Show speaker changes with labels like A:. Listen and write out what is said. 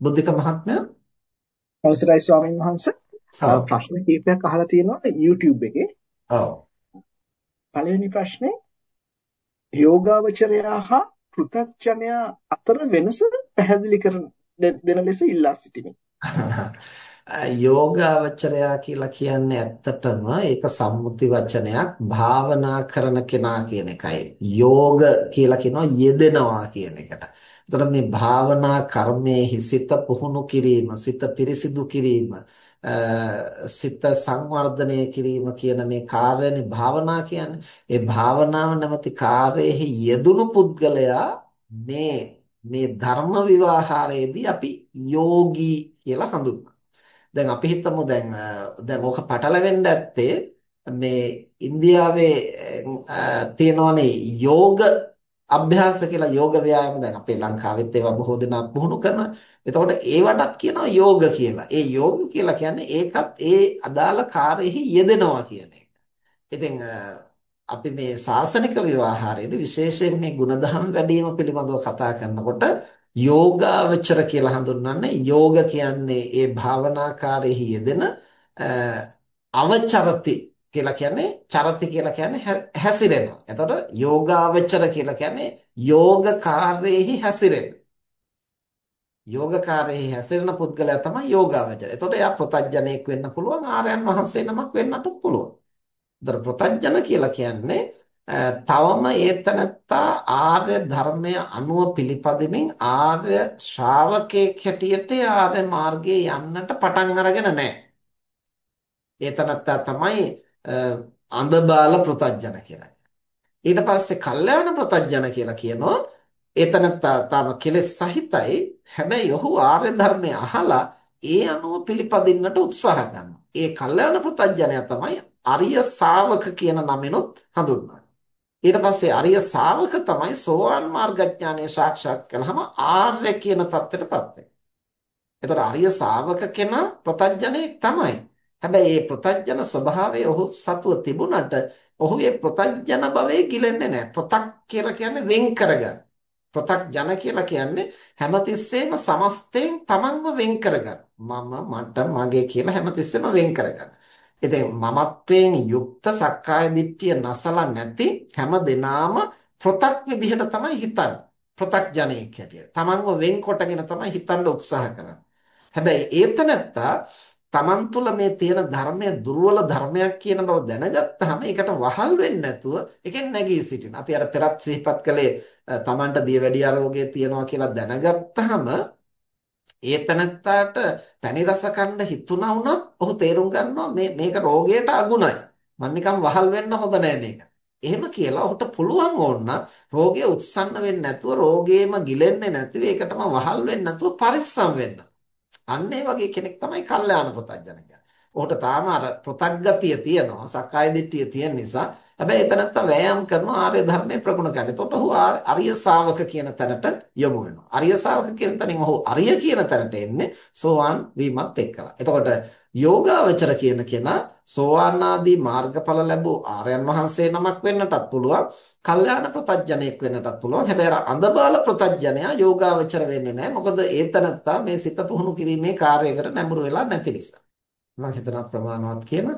A: බුද්ධික මහත්මයා
B: අවසරයි ස්වාමීන් වහන්සේ ප්‍රශ්න කිහිපයක් අහලා තියෙනවා YouTube එකේ.
A: ඔව්.
B: පළවෙනි ප්‍රශ්නේ යෝගාවචරයා හා පෘථග්ජනයා අතර වෙනස පැහැදිලි කරන දෙන ලෙස ඉල්ලා සිටිමි.
A: යෝගාවචරයා කියලා කියන්නේ ඇත්තටම ඒක සම්මුති වචනයක් භාවනා කරන කෙනා කියන එකයි. යෝග කියලා කියනවා යෙදෙනවා කියන එකට. එතකොට මේ භාවනා කර්මයේ සිත පුහුණු කිරීම, සිත පිරිසිදු කිරීම, සිත සංවර්ධනය කිරීම කියන මේ කාර්යනේ භාවනා කියන්නේ. ඒ භාවනාව නැමැති කාර්යයේ යෙදුණු පුද්ගලයා මේ මේ ධර්ම විවාහාරයේදී අපි යෝගී කියලා හඳුන්වනවා. දැන් අපි හිතමු දැන් දැන් ඕක පටලවෙන්න ඇත්තේ මේ ඉන්දියාවේ තියෙනවනේ යෝග අභ්‍යාස කියලා යෝග ව්‍යායාම දැන් අපේ ලංකාවෙත් ඒවා බොහෝ දෙනා පුහුණු කරනවා. එතකොට ඒවටත් කියනවා යෝග කියලා. ඒ යෝග කියලා කියන්නේ ඒකත් ඒ අදාළ කාර්යෙහි යෙදෙනවා කියන එක. ඉතින් අපි මේ සාසනික විවාහාරයේදී විශේෂයෙන් මේ ಗುಣධම් වැඩිම පිළිබඳව කතා කරනකොට යෝගාවචර කියලා හඳුන්වන්නේ යෝග කියන්නේ ඒ භාවනාකාරයෙහි යෙදෙන අවචරති කියලා කියන්නේ චරති කියලා කියන්නේ හැසිරෙනවා. එතකොට යෝගාවචර කියලා කියන්නේ යෝග කාර්යයේහි හැසිරෙන. යෝග කාර්යයේහි හැසිරෙන පුද්ගලයා තමයි යෝගාවචර. එතකොට එයා ප්‍රතඥයෙක් වෙන්න පුළුවන් ආර්යයන් වහන්සේ නමක් වෙන්නත් පුළුවන්. එතකොට ප්‍රතඥ කියලා කියන්නේ තවම ඒතනත්තා ආර්ය ධර්මය අනුව පිළිපදෙමින් ආර්ය ශ්‍රාවකයෙක් හැටියට ආර්ය මාර්ගයේ යන්නට පටන් අරගෙන නැහැ. ඒතනත්තා තමයි අඳබාල ප්‍රතඥ කියලා. ඊට පස්සේ කල්යාණ ප්‍රතඥ කියලා කියනවා එතනත්තා තාම කෙලෙස් සහිතයි හැබැයි ඔහු ආර්ය ධර්මය අහලා ඒ අනුව පිළිපදින්නට උත්සාහ කරනවා. ඒ කල්යාණ ප්‍රතඥය තමයි අරිය ශාවක කියන නමිනුත් හඳුන්වන්නේ. ඊට පස්සේ අරිය ශාවක තමයි සෝවාන් මාර්ගඥානය සාක්ෂාත් කළාම ආර්ය කියන தත්ත්වයටපත් වෙන්නේ. එතකොට අරිය ශාවක කෙනා ප්‍රතඥයෙක් තමයි. හැබැයි මේ ප්‍රතඥ ස්වභාවය ඔහු සතුව තිබුණට ඔහු මේ ප්‍රතඥ භවයේ ගිලෙන්නේ නැහැ. ප්‍රතක් කියලා කියන්නේ වෙන් කරගන්න. ප්‍රතක්ජන කියලා කියන්නේ හැමතිස්සෙම සමස්තයෙන් තමන්ව වෙන් කරගන්න. මම මට මගේ කියලා හැමතිස්සෙම වෙන් කරගන්න. ඉතින් මමත්වයෙන් යුක්ත සක්කාය දිට්ඨිය නැසලා නැති හැම දිනාම ප්‍රතක් විදිහට තමයි හිතන්නේ. ප්‍රතක්ජනෙක් හැටියට. තමන්ව වෙන් කොටගෙන තමයි හිතන්න උත්සාහ කරන්නේ. හැබැයි ඒතනත්තා තමන් තුළ මේ තියෙන ධර්මය දුර්වල ධර්මයක් කියන බව දැනගත්තාම ඒකට වහල් වෙන්නේ නැතුව ඒකෙන් නැගී සිටින. අපි අර පෙරත් සිහිපත් කළේ තමන්ට දියවැඩිය රෝගය තියෙනවා කියලා දැනගත්තාම ඒ තනත්තාට පැණි රස කන්න හිතුණා වුණත් ඔහු තේරුම් ගන්නවා මේ මේක රෝගයට අගුණයි. මම නිකන් වහල් වෙන්න හොඳ නෑ මේක. එහෙම කියලා ඔහුට පුළුවන් ඕන රෝගය උත්සන්න වෙන්නේ නැතුව රෝගේම ගිලෙන්නේ නැතිව ඒකටම වහල් වෙන්නේ නැතුව පරිස්සම් වෙන්න. අන්න ඒ වගේ කෙනෙක් තමයි කල්යාණ ප්‍රත්‍යඥ කියන්නේ. ඔහුට තාම අර ප්‍රත්‍යග්ගතිය තියෙනවා, සක්කාය දිට්ඨිය තියෙන නිසා. හැබැයි එතනත්ත වෑයම් කරනවා ආර්ය ධර්මයේ ප්‍රගුණ කරන්න. එතකොට ඔහු අරිය ශාවක කියන තැනට යොමු වෙනවා. අරිය ශාවක කියන තැනින් ඔහු අරිය කියන තැනට එන්නේ සෝවාන් වීමත් එක්කලා. එතකොට යෝගාවචර කියන කෙනා සෝවාන් ආදී මාර්ගඵල ලැබූ ආර්යයන් වහන්සේ නමක් වෙන්නටත් පුළුවන්. කල්යාණ ප්‍රතඥයෙක් වෙන්නටත් පුළුවන්. හැබැයි අර අඳබාල ප්‍රතඥයා යෝගාවචර වෙන්නේ නැහැ. මොකද ඒතනත්තා මේ සිත පුහුණු කිරීමේ කාර්යයකට නැඹුරු වෙලා නැති නිසා. මම හිතනවා ප්‍රමාණවත් කියන